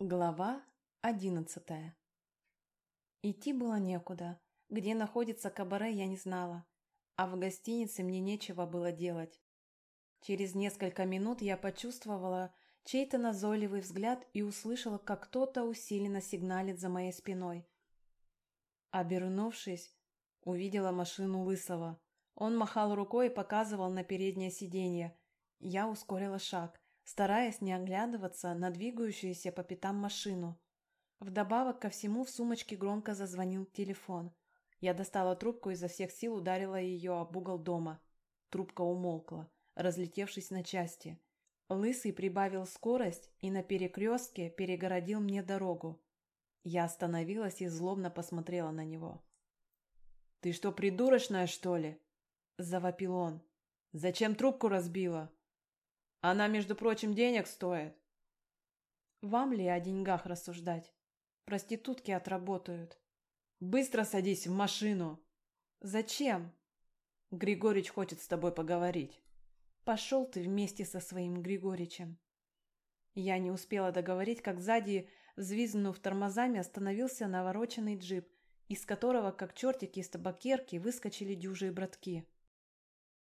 Глава одиннадцатая Идти было некуда. Где находится кабаре, я не знала. А в гостинице мне нечего было делать. Через несколько минут я почувствовала чей-то назойливый взгляд и услышала, как кто-то усиленно сигналит за моей спиной. Обернувшись, увидела машину Лысого. Он махал рукой и показывал на переднее сиденье. Я ускорила шаг стараясь не оглядываться на двигающуюся по пятам машину. Вдобавок ко всему в сумочке громко зазвонил телефон. Я достала трубку и изо всех сил ударила ее об угол дома. Трубка умолкла, разлетевшись на части. Лысый прибавил скорость и на перекрестке перегородил мне дорогу. Я остановилась и злобно посмотрела на него. «Ты что, придурочная, что ли?» – завопил он. «Зачем трубку разбила?» Она, между прочим, денег стоит. Вам ли о деньгах рассуждать? Проститутки отработают. Быстро садись в машину. Зачем? Григорич хочет с тобой поговорить. Пошел ты вместе со своим Григоричем. Я не успела договорить, как сзади, взвизгнув тормозами, остановился навороченный джип, из которого, как чертики из табакерки, выскочили дюжие братки.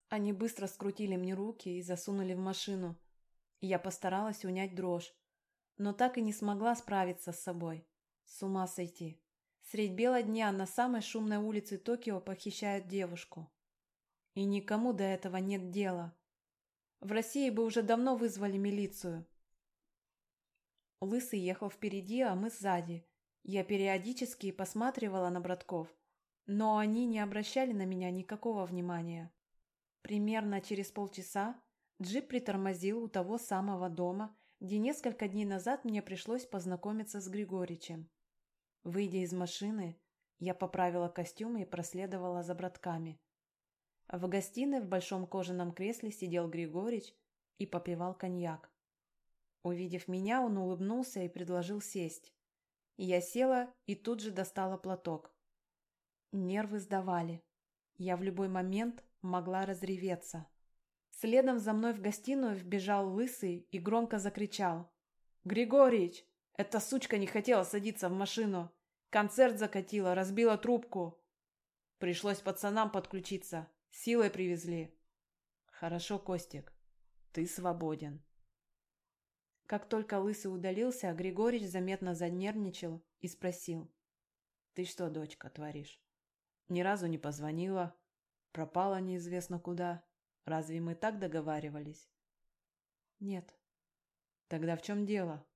Они быстро скрутили мне руки и засунули в машину. Я постаралась унять дрожь, но так и не смогла справиться с собой. С ума сойти. Средь бела дня на самой шумной улице Токио похищают девушку. И никому до этого нет дела. В России бы уже давно вызвали милицию. Лысый ехал впереди, а мы сзади. Я периодически посматривала на братков, но они не обращали на меня никакого внимания. Примерно через полчаса джип притормозил у того самого дома, где несколько дней назад мне пришлось познакомиться с Григоричем. Выйдя из машины, я поправила костюм и проследовала за братками. В гостиной в большом кожаном кресле сидел Григорич и попивал коньяк. Увидев меня, он улыбнулся и предложил сесть. Я села и тут же достала платок. Нервы сдавали. Я в любой момент могла разреветься. Следом за мной в гостиную вбежал лысый и громко закричал. «Григорич, эта сучка не хотела садиться в машину. Концерт закатила, разбила трубку. Пришлось пацанам подключиться. Силой привезли». «Хорошо, Костик, ты свободен». Как только Лысый удалился, Григорич заметно занервничал и спросил. «Ты что, дочка, творишь? Ни разу не позвонила, Пропала неизвестно куда. Разве мы так договаривались? Нет. Тогда в чем дело?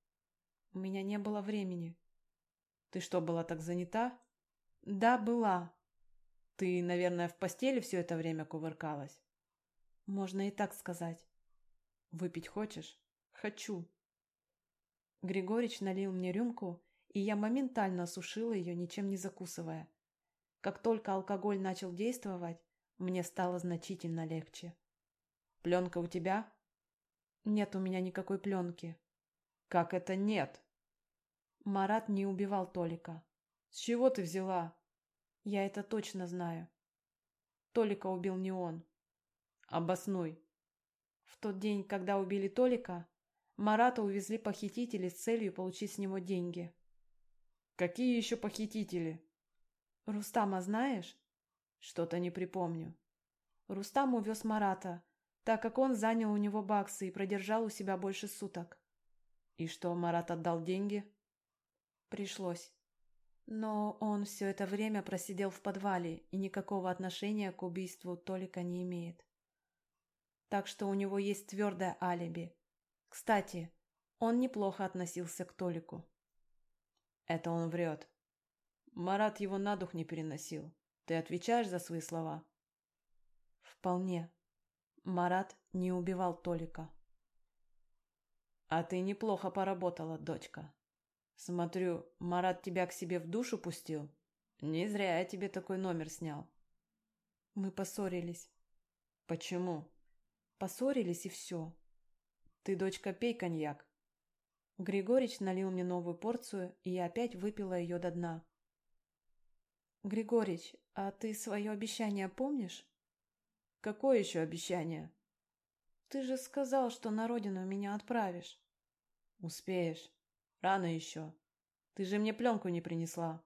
У меня не было времени. Ты что, была так занята? Да, была. Ты, наверное, в постели все это время кувыркалась? Можно и так сказать. Выпить хочешь? Хочу. Григорич налил мне рюмку, и я моментально осушила ее, ничем не закусывая. Как только алкоголь начал действовать, мне стало значительно легче. «Пленка у тебя?» «Нет у меня никакой пленки». «Как это нет?» Марат не убивал Толика. «С чего ты взяла?» «Я это точно знаю. Толика убил не он». «Обоснуй». В тот день, когда убили Толика, Марата увезли похитители с целью получить с него деньги. «Какие еще похитители?» «Рустама знаешь?» Что-то не припомню. Рустам увез Марата, так как он занял у него баксы и продержал у себя больше суток. И что, Марат отдал деньги? Пришлось. Но он все это время просидел в подвале и никакого отношения к убийству Толика не имеет. Так что у него есть твердое алиби. Кстати, он неплохо относился к Толику. Это он врет. Марат его на дух не переносил. Ты отвечаешь за свои слова? Вполне. Марат не убивал Толика. А ты неплохо поработала, дочка. Смотрю, Марат тебя к себе в душу пустил. Не зря я тебе такой номер снял. Мы поссорились. Почему? Поссорились и все. Ты, дочка, пей коньяк. Григорич налил мне новую порцию, и я опять выпила ее до дна. Григорич, а ты свое обещание помнишь? Какое еще обещание? Ты же сказал, что на родину меня отправишь. Успеешь. Рано еще. Ты же мне пленку не принесла.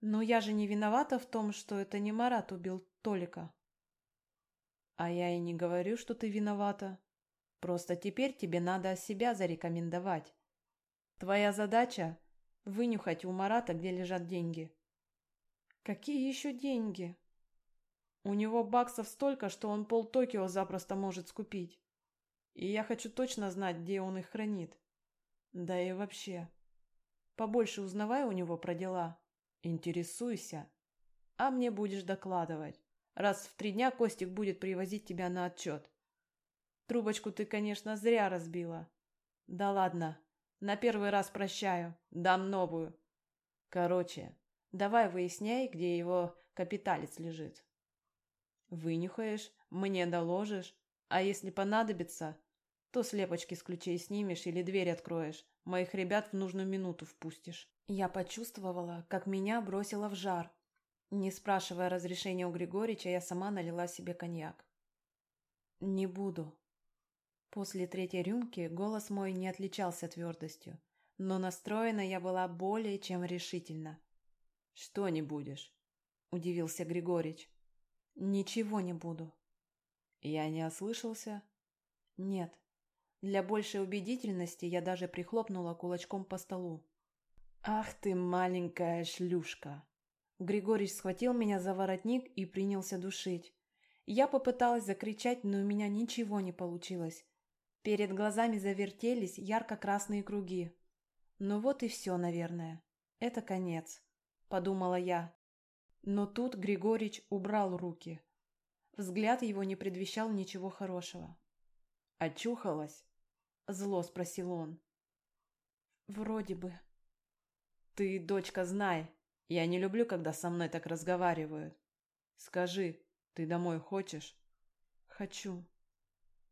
Но я же не виновата в том, что это не Марат убил Толика. А я и не говорю, что ты виновата. Просто теперь тебе надо себя зарекомендовать. Твоя задача – вынюхать у Марата, где лежат деньги. Какие еще деньги? У него баксов столько, что он пол Токио запросто может скупить. И я хочу точно знать, где он их хранит. Да и вообще. Побольше узнавай у него про дела. Интересуйся. А мне будешь докладывать. Раз в три дня Костик будет привозить тебя на отчет. Трубочку ты, конечно, зря разбила. Да ладно, на первый раз прощаю, дам новую. Короче, давай выясняй, где его капиталец лежит. Вынюхаешь, мне доложишь, а если понадобится, то слепочки с ключей снимешь или дверь откроешь, моих ребят в нужную минуту впустишь. Я почувствовала, как меня бросило в жар. Не спрашивая разрешения у Григорича, я сама налила себе коньяк. «Не буду». После третьей рюмки голос мой не отличался твердостью, но настроена я была более чем решительно. «Что не будешь?» – удивился Григорич. «Ничего не буду». «Я не ослышался?» «Нет». Для большей убедительности я даже прихлопнула кулачком по столу. «Ах ты, маленькая шлюшка!» Григорий схватил меня за воротник и принялся душить. Я попыталась закричать, но у меня ничего не получилось. Перед глазами завертелись ярко-красные круги. Ну вот и все, наверное. Это конец, подумала я. Но тут Григорич убрал руки. Взгляд его не предвещал ничего хорошего. «Очухалась?» – зло спросил он. «Вроде бы». «Ты, дочка, знай, я не люблю, когда со мной так разговаривают. Скажи, ты домой хочешь? Хочу.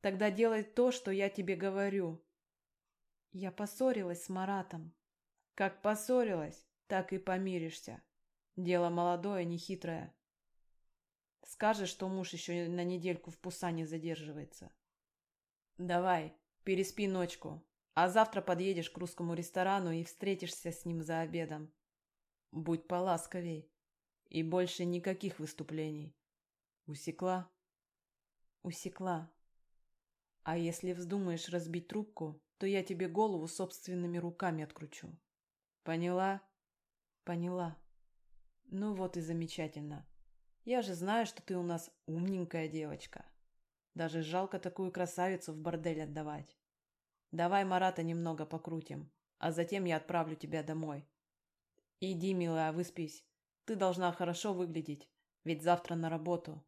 Тогда делай то, что я тебе говорю. Я поссорилась с Маратом. Как поссорилась, так и помиришься. Дело молодое, нехитрое. Скажешь, что муж еще на недельку в Пусане задерживается. Давай, переспи ночку, а завтра подъедешь к русскому ресторану и встретишься с ним за обедом. Будь поласковей. И больше никаких выступлений. Усекла? Усекла. А если вздумаешь разбить трубку, то я тебе голову собственными руками откручу. Поняла? Поняла. Ну вот и замечательно. Я же знаю, что ты у нас умненькая девочка. Даже жалко такую красавицу в бордель отдавать. Давай Марата немного покрутим, а затем я отправлю тебя домой. «Иди, милая, выспись. Ты должна хорошо выглядеть, ведь завтра на работу.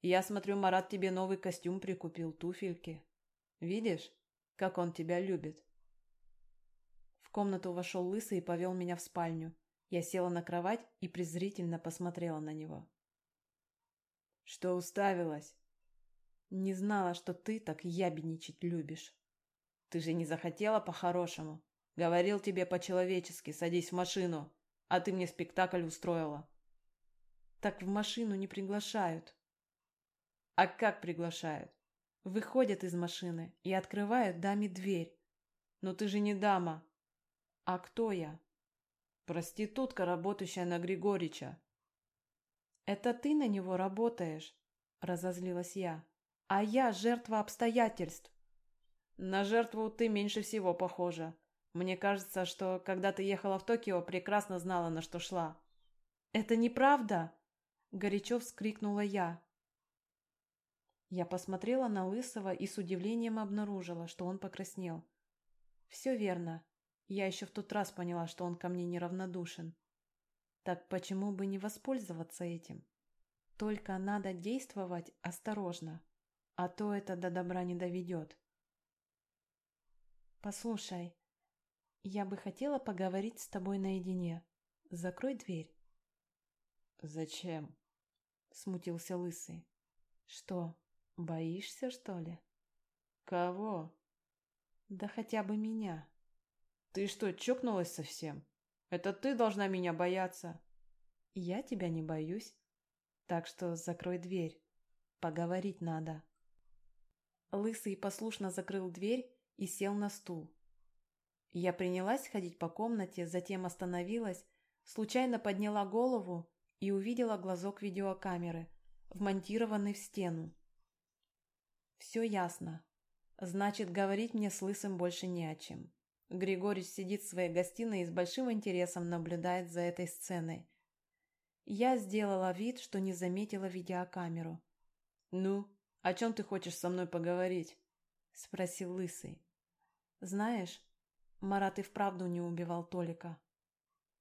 Я смотрю, Марат тебе новый костюм прикупил, туфельки. Видишь, как он тебя любит?» В комнату вошел Лысый и повел меня в спальню. Я села на кровать и презрительно посмотрела на него. «Что уставилась?» «Не знала, что ты так ябедничать любишь». «Ты же не захотела по-хорошему?» Говорил тебе по-человечески, садись в машину, а ты мне спектакль устроила. Так в машину не приглашают. А как приглашают? Выходят из машины и открывают даме дверь. Но ты же не дама. А кто я? Проститутка, работающая на Григорича. Это ты на него работаешь, разозлилась я. А я жертва обстоятельств. На жертву ты меньше всего похожа. Мне кажется, что когда ты ехала в Токио, прекрасно знала, на что шла. Это неправда, горячо вскрикнула я. Я посмотрела на Лысого и с удивлением обнаружила, что он покраснел. Все верно. Я еще в тот раз поняла, что он ко мне неравнодушен. Так почему бы не воспользоваться этим? Только надо действовать осторожно, а то это до добра не доведет. Послушай, я бы хотела поговорить с тобой наедине. Закрой дверь. Зачем? Смутился Лысый. Что, боишься, что ли? Кого? Да хотя бы меня. Ты что, чокнулась совсем? Это ты должна меня бояться. Я тебя не боюсь. Так что закрой дверь. Поговорить надо. Лысый послушно закрыл дверь и сел на стул. Я принялась ходить по комнате, затем остановилась, случайно подняла голову и увидела глазок видеокамеры, вмонтированный в стену. Все ясно. Значит, говорить мне с Лысым больше не о чем. Григорий сидит в своей гостиной и с большим интересом наблюдает за этой сценой. Я сделала вид, что не заметила видеокамеру. «Ну, о чем ты хочешь со мной поговорить?» — спросил Лысый. «Знаешь, Марат и вправду не убивал Толика».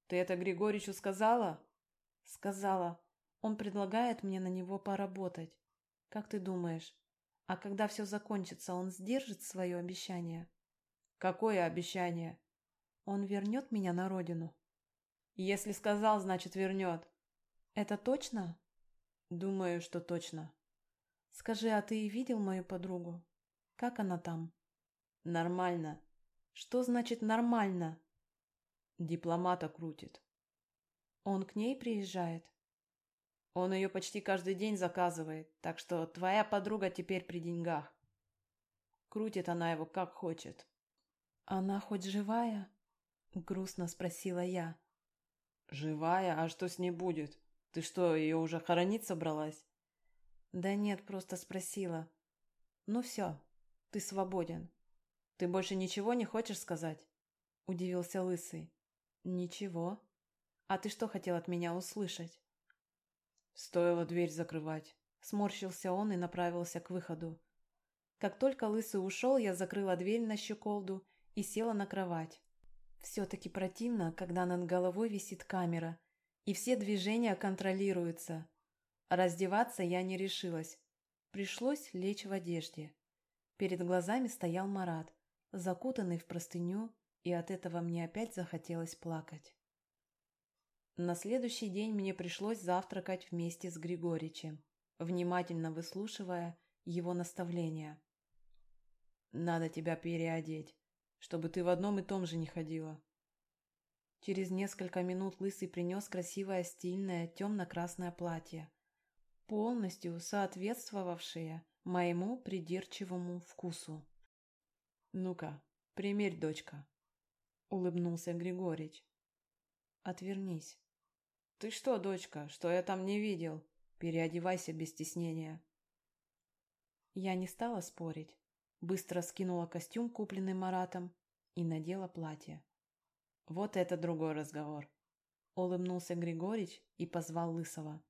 «Ты это Григоричу сказала?» «Сказала. Он предлагает мне на него поработать. Как ты думаешь, а когда все закончится, он сдержит свое обещание?» «Какое обещание?» «Он вернет меня на родину». «Если сказал, значит вернет». «Это точно?» «Думаю, что точно». «Скажи, а ты видел мою подругу? Как она там?» «Нормально». «Что значит «нормально»?» «Дипломата крутит». «Он к ней приезжает?» «Он ее почти каждый день заказывает, так что твоя подруга теперь при деньгах. Крутит она его как хочет». «Она хоть живая?» — грустно спросила я. «Живая? А что с ней будет? Ты что, ее уже хоронить собралась?» «Да нет, просто спросила. Ну все, ты свободен». «Ты больше ничего не хочешь сказать?» – удивился Лысый. «Ничего. А ты что хотел от меня услышать?» «Стоило дверь закрывать». Сморщился он и направился к выходу. Как только Лысый ушел, я закрыла дверь на щеколду и села на кровать. Все-таки противно, когда над головой висит камера, и все движения контролируются. Раздеваться я не решилась. Пришлось лечь в одежде. Перед глазами стоял Марат, закутанный в простыню, и от этого мне опять захотелось плакать. На следующий день мне пришлось завтракать вместе с Григоричем, внимательно выслушивая его наставления. «Надо тебя переодеть, чтобы ты в одном и том же не ходила». Через несколько минут Лысый принес красивое стильное темно-красное платье, полностью соответствовавшее моему придирчивому вкусу. «Ну-ка, примерь, дочка», — улыбнулся Григорич. «Отвернись». «Ты что, дочка, что я там не видел? Переодевайся без стеснения». Я не стала спорить. Быстро скинула костюм, купленный Маратом, и надела платье. «Вот это другой разговор», — улыбнулся Григорич и позвал Лысого.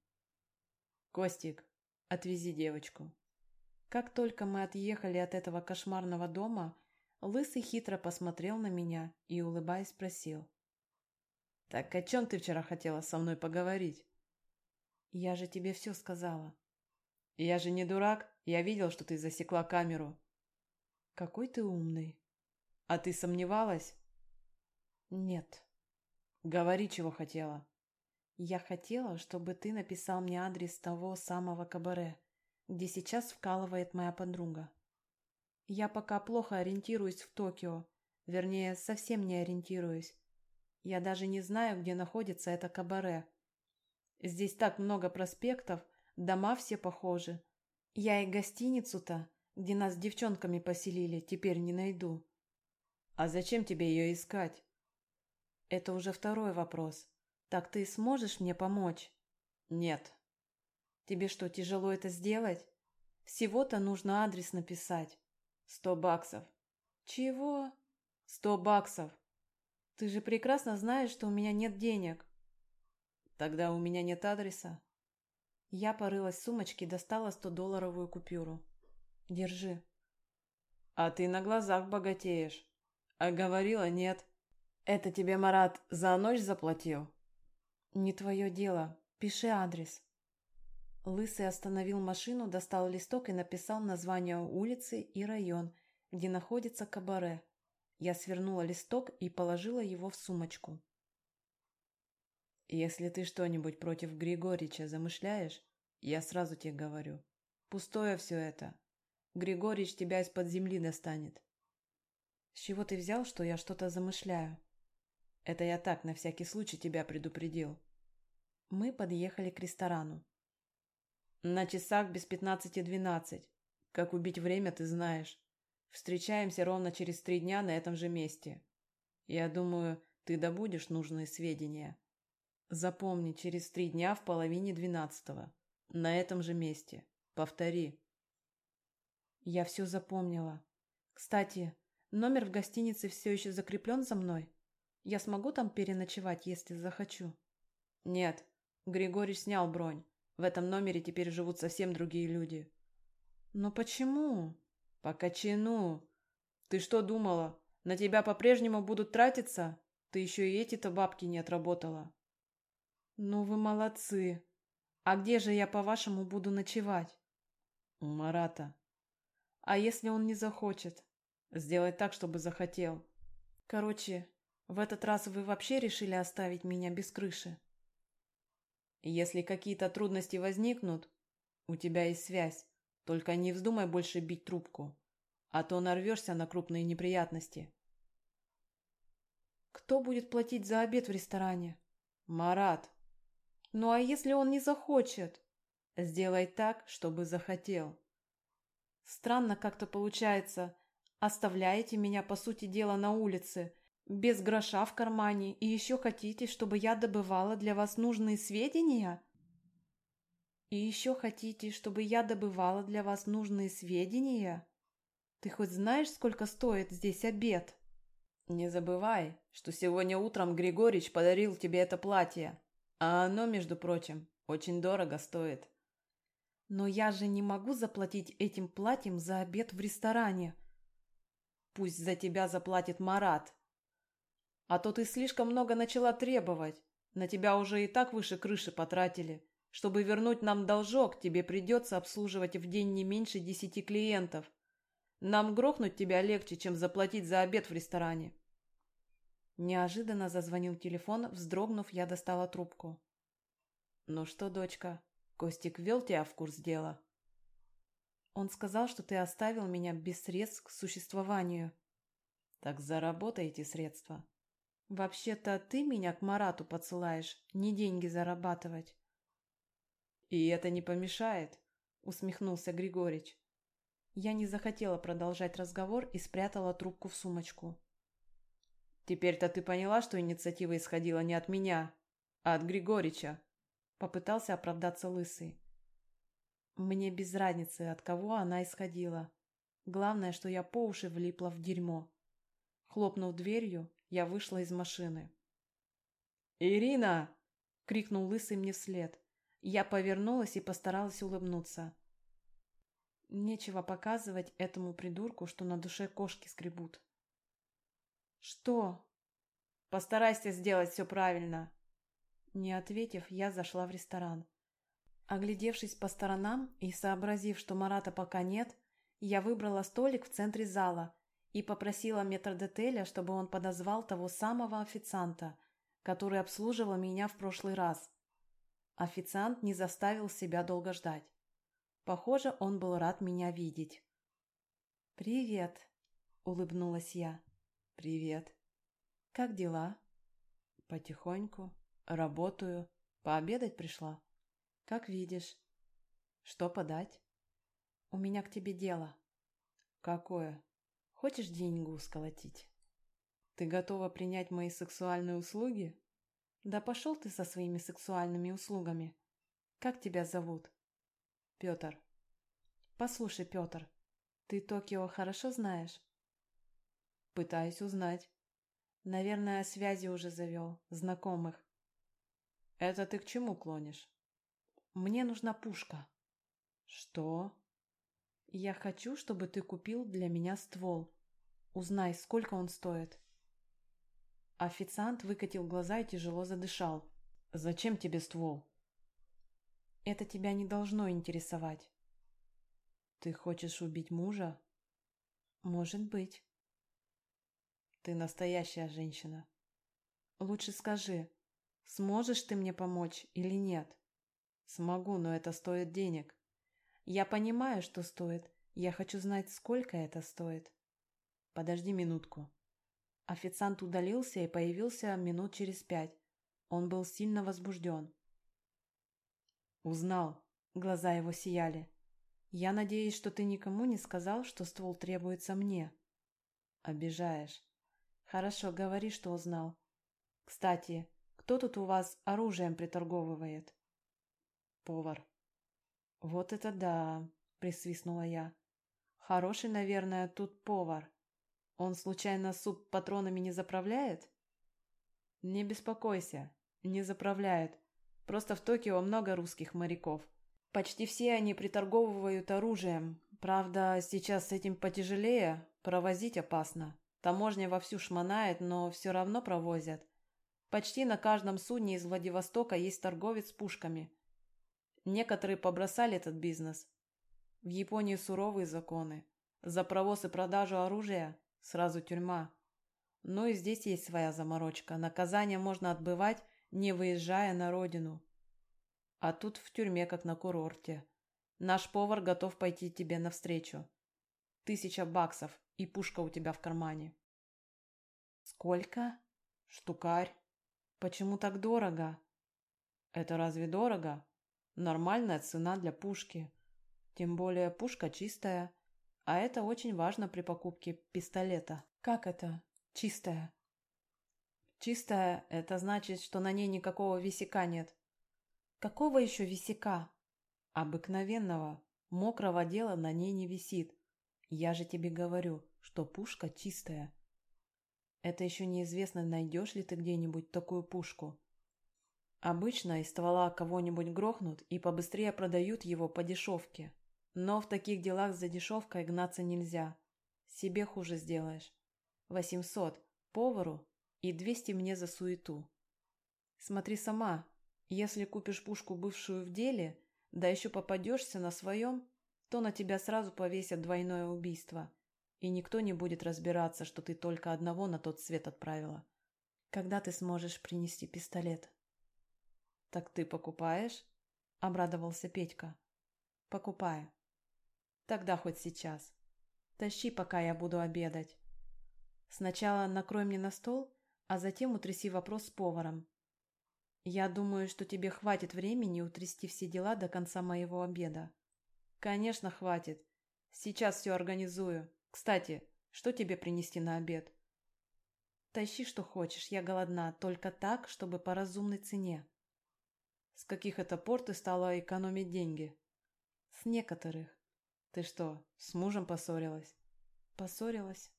«Костик, отвези девочку». Как только мы отъехали от этого кошмарного дома, Лысый хитро посмотрел на меня и, улыбаясь, спросил. «Так о чем ты вчера хотела со мной поговорить?» «Я же тебе все сказала». «Я же не дурак, я видел, что ты засекла камеру». «Какой ты умный». «А ты сомневалась?» «Нет». «Говори, чего хотела». «Я хотела, чтобы ты написал мне адрес того самого кабаре, где сейчас вкалывает моя подруга. Я пока плохо ориентируюсь в Токио, вернее, совсем не ориентируюсь. Я даже не знаю, где находится это кабаре. Здесь так много проспектов, дома все похожи. Я и гостиницу-то, где нас с девчонками поселили, теперь не найду. А зачем тебе ее искать? Это уже второй вопрос. Так ты сможешь мне помочь? Нет. Тебе что, тяжело это сделать? Всего-то нужно адрес написать. Сто баксов. Чего? Сто баксов. Ты же прекрасно знаешь, что у меня нет денег. Тогда у меня нет адреса. Я порылась в сумочке и достала сто-долларовую купюру. Держи. А ты на глазах богатеешь. А говорила нет. Это тебе Марат за ночь заплатил? Не твое дело. Пиши адрес. Лысый остановил машину, достал листок и написал название улицы и район, где находится кабаре. Я свернула листок и положила его в сумочку. «Если ты что-нибудь против Григорича замышляешь, я сразу тебе говорю. Пустое все это. Григорич тебя из-под земли достанет». «С чего ты взял, что я что-то замышляю?» «Это я так, на всякий случай тебя предупредил». Мы подъехали к ресторану. На часах без пятнадцати двенадцать. Как убить время, ты знаешь. Встречаемся ровно через три дня на этом же месте. Я думаю, ты добудешь нужные сведения. Запомни, через три дня в половине двенадцатого. На этом же месте. Повтори. Я все запомнила. Кстати, номер в гостинице все еще закреплен за мной? Я смогу там переночевать, если захочу? Нет, Григорий снял бронь. В этом номере теперь живут совсем другие люди. Но почему? По кочану. Ты что думала, на тебя по-прежнему будут тратиться? Ты еще и эти-то бабки не отработала. Ну вы молодцы. А где же я, по-вашему, буду ночевать? У Марата. А если он не захочет? Сделай так, чтобы захотел. Короче, в этот раз вы вообще решили оставить меня без крыши? Если какие-то трудности возникнут, у тебя есть связь. Только не вздумай больше бить трубку, а то нарвешься на крупные неприятности. Кто будет платить за обед в ресторане? Марат. Ну а если он не захочет? Сделай так, чтобы захотел. Странно как-то получается. Оставляете меня, по сути дела, на улице, без гроша в кармане, и еще хотите, чтобы я добывала для вас нужные сведения? И еще хотите, чтобы я добывала для вас нужные сведения? Ты хоть знаешь, сколько стоит здесь обед? Не забывай, что сегодня утром Григорич подарил тебе это платье, а оно, между прочим, очень дорого стоит. Но я же не могу заплатить этим платьем за обед в ресторане. Пусть за тебя заплатит Марат, а то ты слишком много начала требовать. На тебя уже и так выше крыши потратили. Чтобы вернуть нам должок, тебе придется обслуживать в день не меньше десяти клиентов. Нам грохнуть тебя легче, чем заплатить за обед в ресторане. Неожиданно зазвонил телефон, вздрогнув, я достала трубку. «Ну что, дочка, Костик ввел тебя в курс дела?» «Он сказал, что ты оставил меня без средств к существованию». «Так заработай эти средства. Вообще-то ты меня к Марату подсылаешь, не деньги зарабатывать. И это не помешает, усмехнулся Григорич. Я не захотела продолжать разговор и спрятала трубку в сумочку. Теперь-то ты поняла, что инициатива исходила не от меня, а от Григорича. Попытался оправдаться Лысый. Мне без разницы, от кого она исходила. Главное, что я по уши влипла в дерьмо. Хлопнув дверью, я вышла из машины. «Ирина!» — крикнул Лысый мне вслед. Я повернулась и постаралась улыбнуться. Нечего показывать этому придурку, что на душе кошки скребут. «Что?» «Постарайся сделать все правильно!» Не ответив, я зашла в ресторан. Оглядевшись по сторонам и сообразив, что Марата пока нет, я выбрала столик в центре зала и попросила метрдотеля, чтобы он подозвал того самого официанта, который обслуживал меня в прошлый раз. Официант не заставил себя долго ждать. Похоже, он был рад меня видеть. «Привет», — улыбнулась я. «Привет». «Как дела?» «Потихоньку. Работаю. Пообедать пришла?» «Как видишь». «Что подать?» «У меня к тебе дело». «Какое?» Хочешь деньгу сколотить? Ты готова принять мои сексуальные услуги? Да пошел ты со своими сексуальными услугами. Как тебя зовут? Петр. Послушай, Петр, ты Токио хорошо знаешь? Пытаюсь узнать. Наверное, связи уже завел, знакомых. Это ты к чему клонишь? Мне нужна пушка. Что? Я хочу, чтобы ты купил для меня ствол. Узнай, сколько он стоит. Официант выкатил глаза и тяжело задышал. Зачем тебе ствол? Это тебя не должно интересовать. Ты хочешь убить мужа? Может быть. Ты настоящая женщина. Лучше скажи, сможешь ты мне помочь или нет? Смогу, но это стоит денег. Я понимаю, что стоит. Я хочу знать, сколько это стоит. Подожди минутку. Официант удалился и появился минут через пять. Он был сильно возбужден. Узнал. Глаза его сияли. Я надеюсь, что ты никому не сказал, что ствол требуется мне. Обижаешь. Хорошо, говори, что узнал. Кстати, кто тут у вас оружием приторговывает? Повар. Вот это да, присвистнула я. Хороший, наверное, тут повар. Он случайно суп патронами не заправляет? Не беспокойся, не заправляет. Просто в Токио много русских моряков. Почти все они приторговывают оружием. Правда, сейчас с этим потяжелее, провозить опасно. Таможня вовсю шмонает, но все равно провозят. Почти на каждом судне из Владивостока есть торговец с пушками. Некоторые побросали этот бизнес. В Японии суровые законы. За провоз и продажу оружия сразу тюрьма. Но и здесь есть своя заморочка. Наказание можно отбывать, не выезжая на родину. А тут в тюрьме, как на курорте. Наш повар готов пойти тебе навстречу. Тысяча баксов, и пушка у тебя в кармане. Сколько? Штукарь. Почему так дорого? Это разве дорого? Нормальная цена для пушки. Тем более пушка чистая. А это очень важно при покупке пистолета. Как это? Чистая? Чистая – это значит, что на ней никакого висяка нет. Какого еще висяка? Обыкновенного. Мокрого дела на ней не висит. Я же тебе говорю, что пушка чистая. Это еще неизвестно, найдешь ли ты где-нибудь такую пушку. Обычно из ствола кого-нибудь грохнут и побыстрее продают его по дешевке. Но в таких делах за дешевкой гнаться нельзя. Себе хуже сделаешь. Восемьсот повару и двести мне за суету. Смотри сама, если купишь пушку бывшую в деле, да еще попадешься на своем, то на тебя сразу повесят двойное убийство. И никто не будет разбираться, что ты только одного на тот свет отправила. Когда ты сможешь принести пистолет? Так ты покупаешь? Обрадовался Петька. Покупаю. Тогда хоть сейчас. Тащи, пока я буду обедать. Сначала накрой мне на стол, а затем утряси вопрос с поваром. Я думаю, что тебе хватит времени утрясти все дела до конца моего обеда. Конечно, хватит. Сейчас все организую. Кстати, что тебе принести на обед? Тащи, что хочешь, я голодна, только так, чтобы по разумной цене. С каких это пор ты стала экономить деньги? С некоторых. Ты что, с мужем поссорилась? Поссорилась.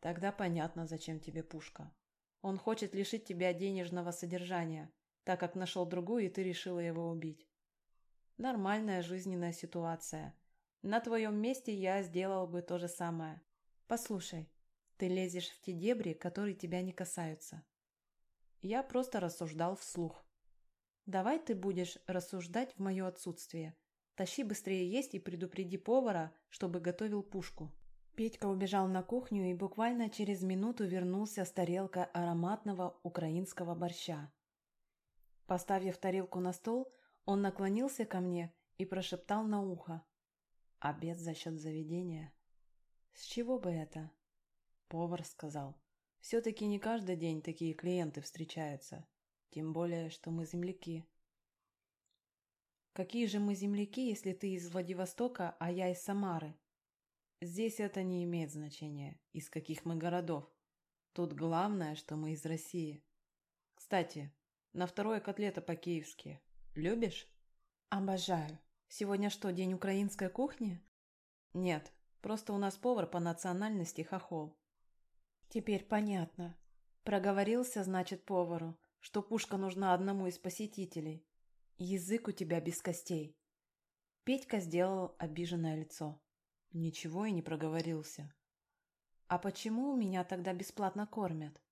Тогда понятно, зачем тебе пушка. Он хочет лишить тебя денежного содержания, так как нашел другую, и ты решила его убить. Нормальная жизненная ситуация. На твоем месте я сделал бы то же самое. Послушай, ты лезешь в те дебри, которые тебя не касаются. Я просто рассуждал вслух. Давай ты будешь рассуждать в мое отсутствие. Тащи быстрее есть и предупреди повара, чтобы готовил пушку. Петька убежал на кухню и буквально через минуту вернулся с тарелкой ароматного украинского борща. Поставив тарелку на стол, он наклонился ко мне и прошептал на ухо. «Обед за счет заведения». «С чего бы это?» Повар сказал. «Все-таки не каждый день такие клиенты встречаются. Тем более, что мы земляки». Какие же мы земляки, если ты из Владивостока, а я из Самары? Здесь это не имеет значения, из каких мы городов. Тут главное, что мы из России. Кстати, на второе котлета по-киевски. Любишь? Обожаю. Сегодня что, день украинской кухни? Нет, просто у нас повар по национальности хохол. Теперь понятно. Проговорился, значит, повару, что пушка нужна одному из посетителей. Язык у тебя без костей. Петька сделал обиженное лицо. Ничего и не проговорился. А почему меня тогда бесплатно кормят?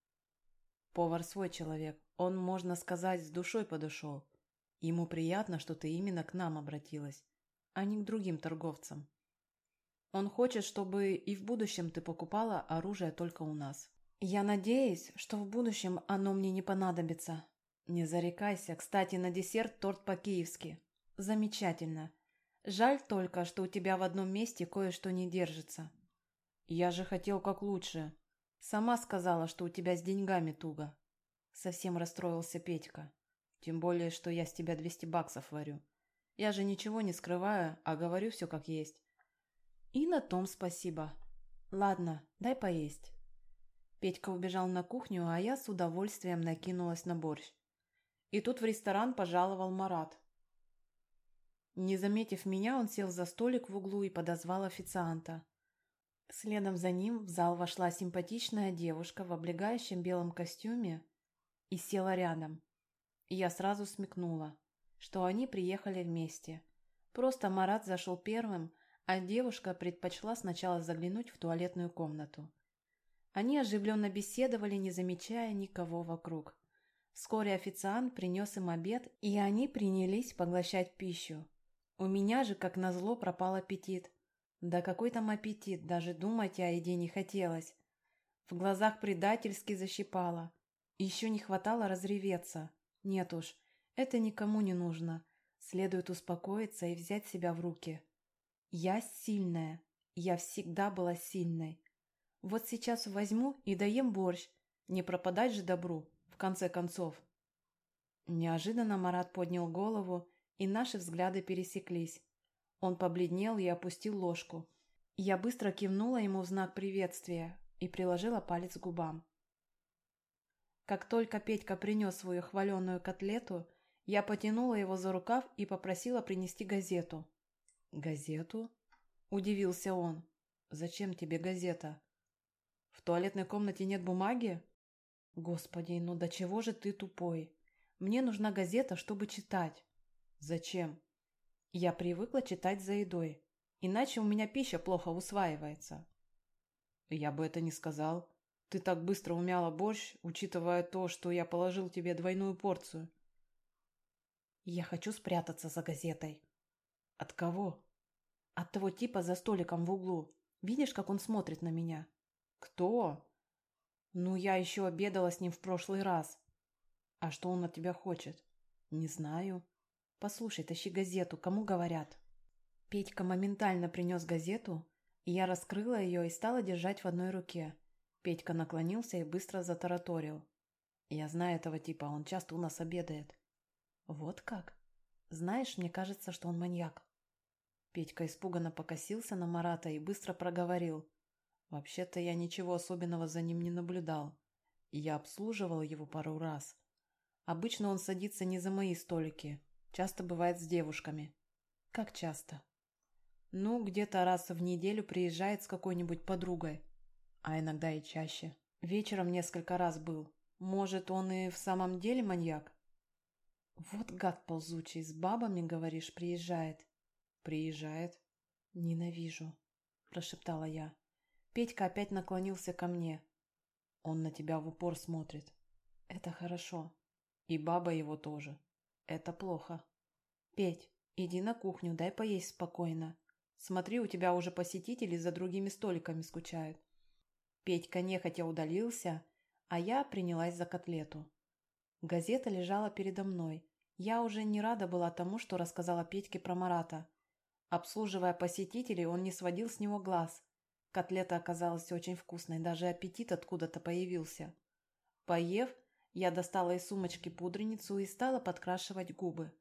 Повар свой человек. Он, можно сказать, с душой подошел. Ему приятно, что ты именно к нам обратилась, а не к другим торговцам. Он хочет, чтобы и в будущем ты покупала оружие только у нас. Я надеюсь, что в будущем оно мне не понадобится. Не зарекайся. Кстати, на десерт торт по-киевски. Замечательно. Жаль только, что у тебя в одном месте кое-что не держится. Я же хотел как лучше. Сама сказала, что у тебя с деньгами туго. Совсем расстроился Петька. Тем более, что я с тебя 200 баксов варю. Я же ничего не скрываю, а говорю все как есть. И на том спасибо. Ладно, дай поесть. Петька убежал на кухню, а я с удовольствием накинулась на борщ. И тут в ресторан пожаловал Марат. Не заметив меня, он сел за столик в углу и подозвал официанта. Следом за ним в зал вошла симпатичная девушка в облегающем белом костюме и села рядом. Я сразу смекнула, что они приехали вместе. Просто Марат зашел первым, а девушка предпочла сначала заглянуть в туалетную комнату. Они оживленно беседовали, не замечая никого вокруг. Вскоре официант принес им обед, и они принялись поглощать пищу. У меня же, как назло, пропал аппетит. Да какой там аппетит, даже думать о еде не хотелось. В глазах предательски защипало. Еще не хватало разреветься. Нет уж, это никому не нужно. Следует успокоиться и взять себя в руки. Я сильная. Я всегда была сильной. Вот сейчас возьму и доем борщ. Не пропадать же добру, в конце концов. Неожиданно Марат поднял голову и наши взгляды пересеклись. Он побледнел и опустил ложку. Я быстро кивнула ему в знак приветствия и приложила палец к губам. Как только Петька принес свою хваленую котлету, я потянула его за рукав и попросила принести газету. «Газету?» – удивился он. «Зачем тебе газета?» «В туалетной комнате нет бумаги?» «Господи, ну до чего же ты тупой? Мне нужна газета, чтобы читать». Зачем? Я привыкла читать за едой, иначе у меня пища плохо усваивается. Я бы это не сказал. Ты так быстро умяла борщ, учитывая то, что я положил тебе двойную порцию. Я хочу спрятаться за газетой. От кого? От того типа за столиком в углу. Видишь, как он смотрит на меня? Кто? Ну, я еще обедала с ним в прошлый раз. А что он от тебя хочет? Не знаю. «Послушай, тащи газету, кому говорят?» Петька моментально принес газету, и я раскрыла ее и стала держать в одной руке. Петька наклонился и быстро затараторил. «Я знаю этого типа, он часто у нас обедает». «Вот как? Знаешь, мне кажется, что он маньяк». Петька испуганно покосился на Марата и быстро проговорил. «Вообще-то я ничего особенного за ним не наблюдал. Я обслуживал его пару раз. Обычно он садится не за мои столики, Часто бывает с девушками. Как часто? Ну, где-то раз в неделю приезжает с какой-нибудь подругой. А иногда и чаще. Вечером несколько раз был. Может, он и в самом деле маньяк? Вот гад ползучий, с бабами, говоришь, приезжает. Приезжает. Ненавижу, прошептала я. Петька опять наклонился ко мне. Он на тебя в упор смотрит. Это хорошо. И баба его тоже. Это плохо. Петь, иди на кухню, дай поесть спокойно. Смотри, у тебя уже посетители за другими столиками скучают. Петька нехотя удалился, а я принялась за котлету. Газета лежала передо мной. Я уже не рада была тому, что рассказала Петьке про Марата. Обслуживая посетителей, он не сводил с него глаз. Котлета оказалась очень вкусной, даже аппетит откуда-то появился. Поев, я достала из сумочки пудреницу и стала подкрашивать губы.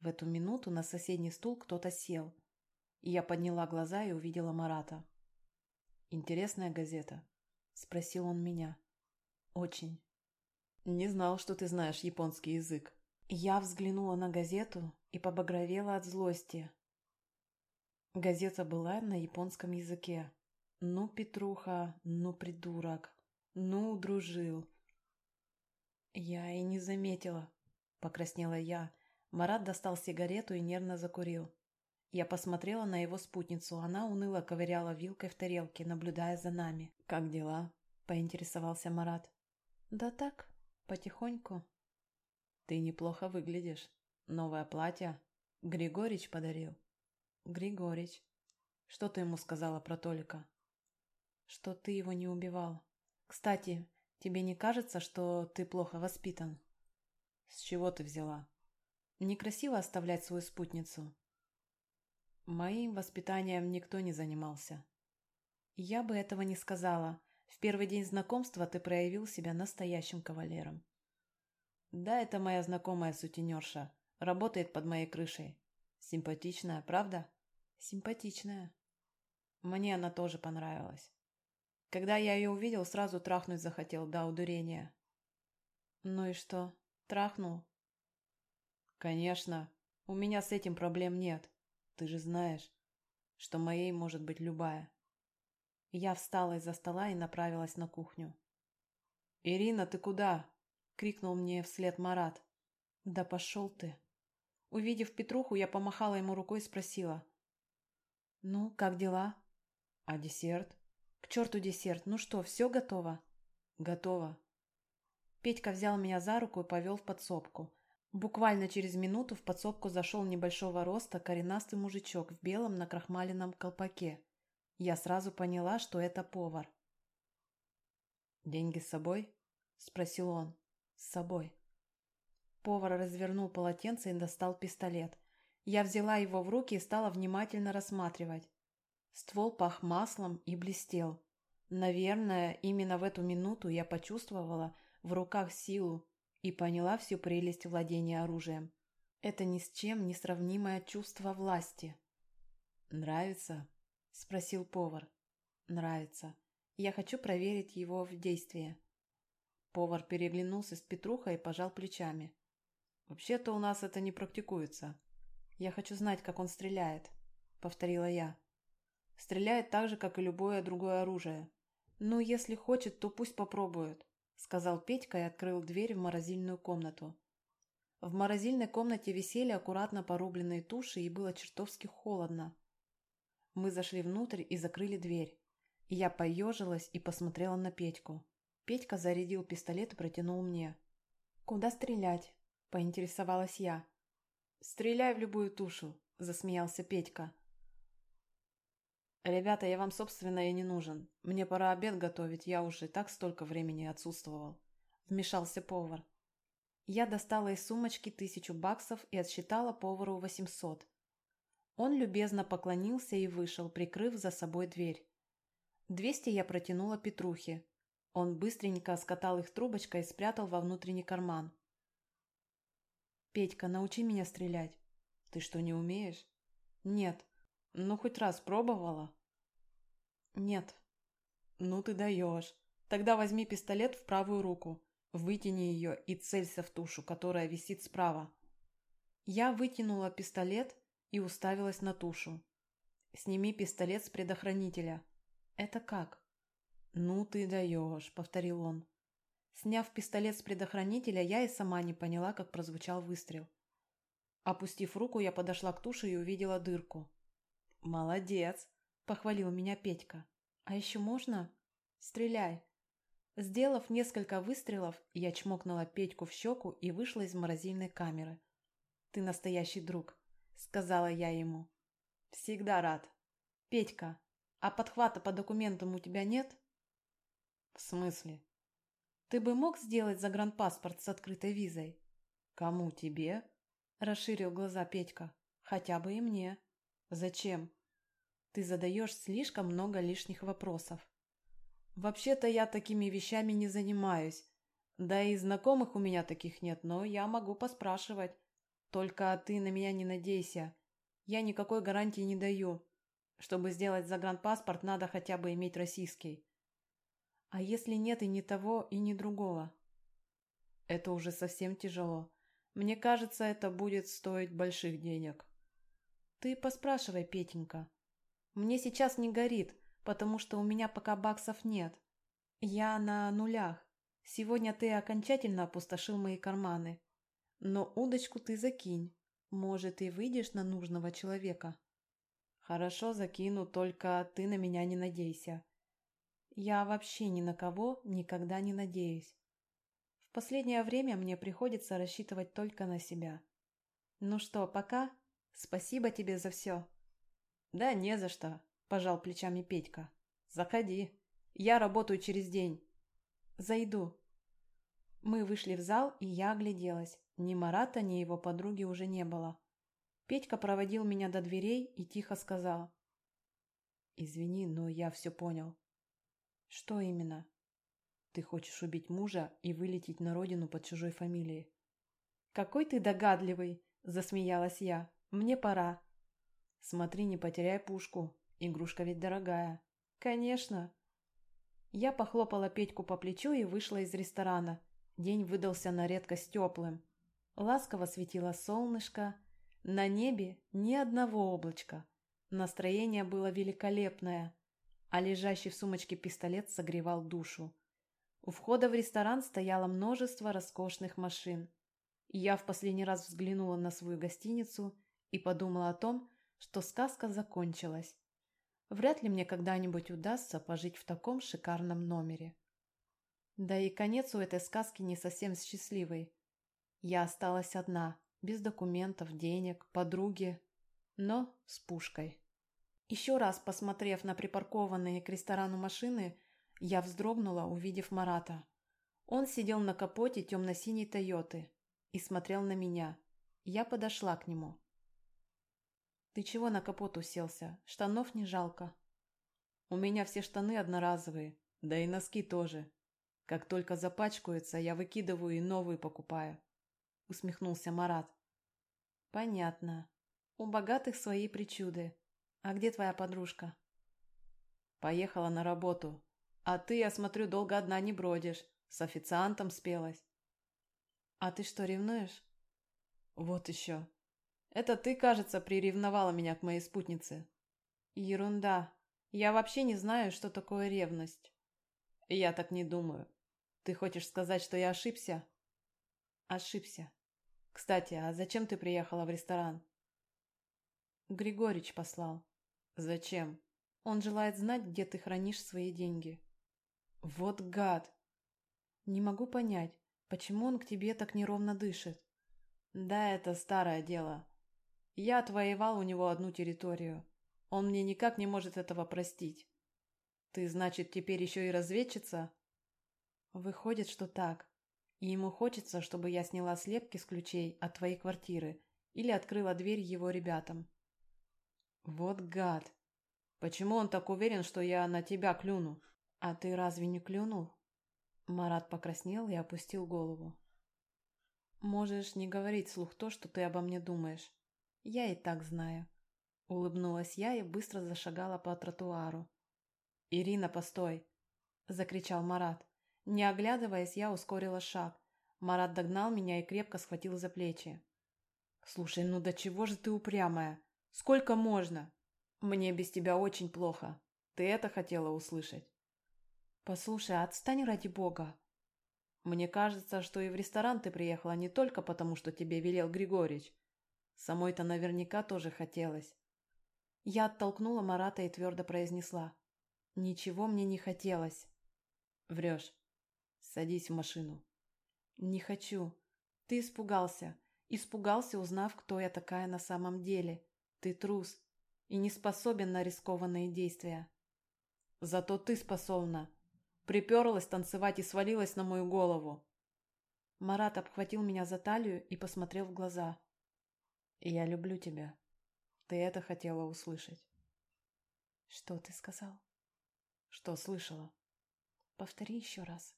В эту минуту на соседний стул кто-то сел. И я подняла глаза и увидела Марата. «Интересная газета?» – спросил он меня. «Очень». «Не знал, что ты знаешь японский язык». Я взглянула на газету и побагровела от злости. Газета была на японском языке. «Ну, Петруха, ну, придурок, ну, удружил, «Я и не заметила», — покраснела я. Марат достал сигарету и нервно закурил. Я посмотрела на его спутницу. Она уныло ковыряла вилкой в тарелке, наблюдая за нами. «Как дела?» — поинтересовался Марат. «Да так, потихоньку». «Ты неплохо выглядишь. Новое платье. Григорич подарил». «Григорич. Что ты ему сказала про Толика?» «Что ты его не убивал. Кстати, Тебе не кажется, что ты плохо воспитан? С чего ты взяла? Некрасиво оставлять свою спутницу. Моим воспитанием никто не занимался. Я бы этого не сказала. В первый день знакомства ты проявил себя настоящим кавалером. Да, это моя знакомая сутенерша. Работает под моей крышей. Симпатичная, правда? Симпатичная. Мне она тоже понравилась. Когда я ее увидел, сразу трахнуть захотел до удурения. Ну и что, трахнул? Конечно, у меня с этим проблем нет. Ты же знаешь, что моей может быть любая. Я встала из-за стола и направилась на кухню. «Ирина, ты куда?» — крикнул мне вслед Марат. «Да пошел ты!» Увидев Петруху, я помахала ему рукой и спросила. «Ну, как дела?» «А десерт?» «К черту десерт! Ну что, все готово?» «Готово». Петька взял меня за руку и повел в подсобку. Буквально через минуту в подсобку зашел небольшого роста коренастый мужичок в белом накрахмаленном колпаке. Я сразу поняла, что это повар. «Деньги с собой?» – спросил он. «С собой». Повар развернул полотенце и достал пистолет. Я взяла его в руки и стала внимательно рассматривать. Ствол пах маслом и блестел. Наверное, именно в эту минуту я почувствовала в руках силу и поняла всю прелесть владения оружием. Это ни с чем не сравнимое чувство власти. «Нравится?» – спросил повар. «Нравится. Я хочу проверить его в действии». Повар переглянулся с Петрухой и пожал плечами. «Вообще-то у нас это не практикуется. Я хочу знать, как он стреляет», — повторила я. «Стреляет так же, как и любое другое оружие. Ну, если хочет, то пусть попробует», — сказал Петька и открыл дверь в морозильную комнату. В морозильной комнате висели аккуратно порубленные туши и было чертовски холодно. Мы зашли внутрь и закрыли дверь. Я поежилась и посмотрела на Петьку. Петька зарядил пистолет и протянул мне. «Куда стрелять?» поинтересовалась я. «Стреляй в любую тушу», – засмеялся Петька. «Ребята, я вам, собственно, и не нужен. Мне пора обед готовить, я уже так столько времени отсутствовал», – вмешался повар. Я достала из сумочки тысячу баксов и отсчитала повару восемьсот. Он любезно поклонился и вышел, прикрыв за собой дверь. Двести я протянула Петрухе. Он быстренько скатал их трубочкой и спрятал во внутренний карман. «Петька, научи меня стрелять». «Ты что, не умеешь?» «Нет». «Ну, хоть раз пробовала?» «Нет». «Ну, ты даешь. Тогда возьми пистолет в правую руку, вытяни ее и целься в тушу, которая висит справа». Я вытянула пистолет и уставилась на тушу. «Сними пистолет с предохранителя». «Это как?» «Ну ты даешь», — повторил он. Сняв пистолет с предохранителя, я и сама не поняла, как прозвучал выстрел. Опустив руку, я подошла к туше и увидела дырку. «Молодец!» – похвалил меня Петька. «А еще можно?» «Стреляй!» Сделав несколько выстрелов, я чмокнула Петьку в щеку и вышла из морозильной камеры. «Ты настоящий друг», – сказала я ему. «Всегда рад». «Петька, а подхвата по документам у тебя нет?» «В смысле?» Ты бы мог сделать загранпаспорт с открытой визой? Кому тебе? Расширил глаза Петька. Хотя бы и мне. Зачем? Ты задаешь слишком много лишних вопросов. Вообще-то я такими вещами не занимаюсь. Да и знакомых у меня таких нет, но я могу поспрашивать. Только ты на меня не надейся. Я никакой гарантии не даю. Чтобы сделать загранпаспорт, надо хотя бы иметь российский. А если нет и ни того, и ни другого? Это уже совсем тяжело. Мне кажется, это будет стоить больших денег. Ты поспрашивай, Петенька. Мне сейчас не горит, потому что у меня пока баксов нет. Я на нулях. Сегодня ты окончательно опустошил мои карманы. Но удочку ты закинь. Может, и выйдешь на нужного человека. Хорошо закину, только ты на меня не надейся. Я вообще ни на кого никогда не надеюсь. В последнее время мне приходится рассчитывать только на себя. Ну что, пока? Спасибо тебе за все. Да не за что, пожал плечами Петька. Заходи. Я работаю через день. Зайду. Мы вышли в зал, и я огляделась. Ни Марата, ни его подруги уже не было. Петька проводил меня до дверей и тихо сказал. «Извини, но я все понял. Что именно? Ты хочешь убить мужа и вылететь на родину под чужой фамилией. Какой ты догадливый, засмеялась я. Мне пора. Смотри, не потеряй пушку. Игрушка ведь дорогая. Конечно. Я похлопала Петьку по плечу и вышла из ресторана. День выдался на редкость теплым. Ласково светило солнышко. На небе ни одного облачка. Настроение было великолепное, а лежащий в сумочке пистолет согревал душу. У входа в ресторан стояло множество роскошных машин. Я в последний раз взглянула на свою гостиницу и подумала о том, что сказка закончилась. Вряд ли мне когда-нибудь удастся пожить в таком шикарном номере. Да и конец у этой сказки не совсем счастливый. Я осталась одна, без документов, денег, подруги, но с пушкой. Еще раз посмотрев на припаркованные к ресторану машины, я вздрогнула, увидев Марата. Он сидел на капоте темно-синей «Тойоты» и смотрел на меня. Я подошла к нему. «Ты чего на капот уселся? Штанов не жалко?» «У меня все штаны одноразовые, да и носки тоже. Как только запачкаются, я выкидываю и новые покупаю», — усмехнулся Марат. «Понятно. У богатых свои причуды. А где твоя подружка?» «Поехала на работу. А ты, я смотрю, долго одна не бродишь. С официантом спелась». «А ты что, ревнуешь?» «Вот еще. Это ты, кажется, приревновала меня к моей спутнице. Ерунда. Я вообще не знаю, что такое ревность. Я так не думаю. Ты хочешь сказать, что я ошибся? Ошибся. Кстати, а зачем ты приехала в ресторан? Григорич послал. Зачем? Он желает знать, где ты хранишь свои деньги. Вот гад! Не могу понять, почему он к тебе так неровно дышит. Да, это старое дело. Я отвоевал у него одну территорию. Он мне никак не может этого простить. Ты, значит, теперь еще и разведчица? Выходит, что так. И ему хочется, чтобы я сняла слепки с ключей от твоей квартиры или открыла дверь его ребятам. Вот гад. Почему он так уверен, что я на тебя клюну? А ты разве не клюнул? Марат покраснел и опустил голову. Можешь не говорить вслух то, что ты обо мне думаешь. Я и так знаю. Улыбнулась я и быстро зашагала по тротуару. «Ирина, постой!» – закричал Марат. Не оглядываясь, я ускорила шаг. Марат догнал меня и крепко схватил за плечи. «Слушай, ну до чего же ты упрямая? Сколько можно? Мне без тебя очень плохо. Ты это хотела услышать?» «Послушай, отстань ради бога!» «Мне кажется, что и в ресторан ты приехала не только потому, что тебе велел Григорьевич. Самой-то наверняка тоже хотелось. Я оттолкнула Марата и твердо произнесла. Ничего мне не хотелось. Врешь. Садись в машину. Не хочу. Ты испугался. Испугался, узнав, кто я такая на самом деле. Ты трус и не способен на рискованные действия. Зато ты способна. Приперлась танцевать и свалилась на мою голову. Марат обхватил меня за талию и посмотрел в глаза. «Я люблю тебя. Ты это хотела услышать». «Что ты сказал?» «Что слышала?» «Повтори еще раз».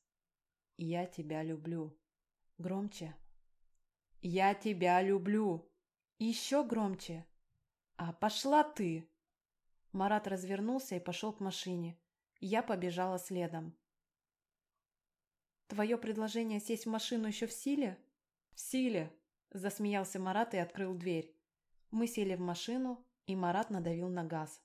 «Я тебя люблю». «Громче». «Я тебя люблю». «Еще громче». «А пошла ты!» Марат развернулся и пошел к машине. Я побежала следом. «Твое предложение сесть в машину еще в силе?» «В силе!» Засмеялся Марат и открыл дверь. Мы сели в машину, и Марат надавил на газ.